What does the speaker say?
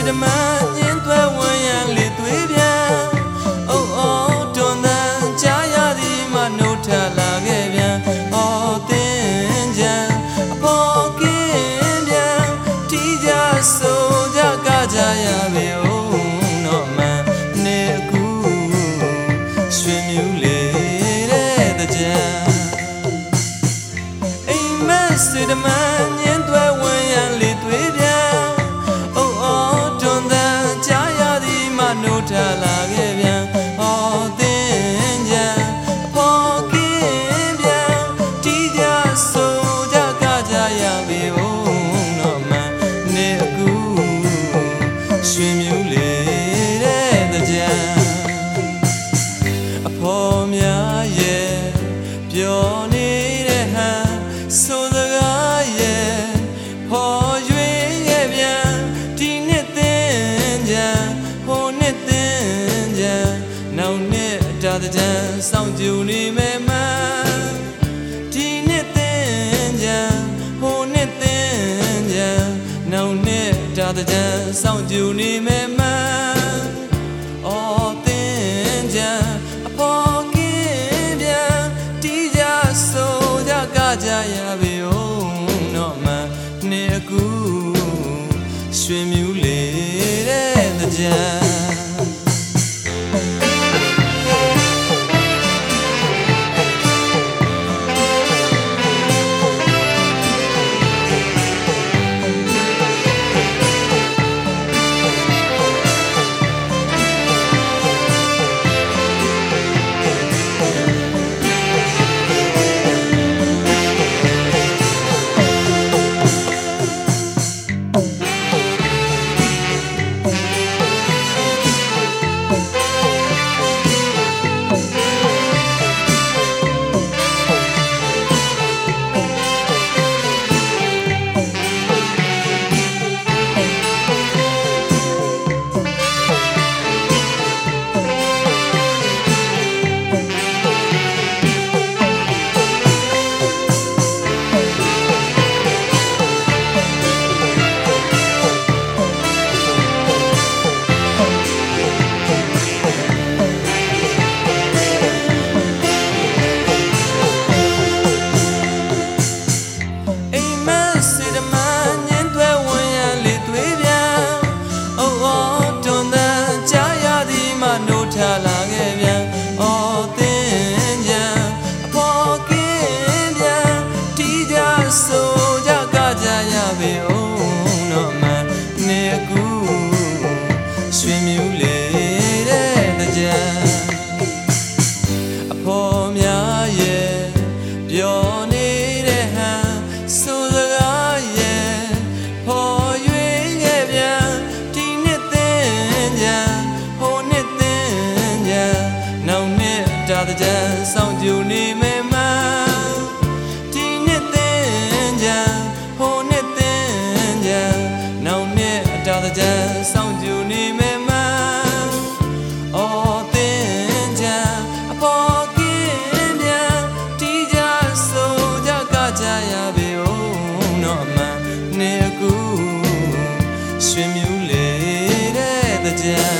စေတမညင်းသွဲဝင်ရန်လေသွေးပြန်အိုးအိုးတွန်တန်ကြားရသည်မနှုတ်ထလာခဲ့ပြန်အော်တင်ကြံအပေါ်ကင်းပြန်တီးကြဆိုကြကကြရပေဦးတော့မှန်နေကူရွှေမြူလေးတဲ့တကြံအိမ်မက်စေတမည မ နောက်နှစ်တာတကြံစောင့်ကြနေမယ်မန်ဒီနှစ်သင်ကြံဟိုနှစ်သင်ကြံနောက်နှစ်တာတကြံစောင့်ကြနေမယ်မန်အော်တင်ကြံအပေါ်ကင်းပြန်တီးကြဆိုကြကကြရပေဦးတော့မှနေအကူရွှေမြူလေးတဲ့ကြံ မနှု ပေဦးတော့မှနေကူဆွေမြူလေတဲ့ကြံ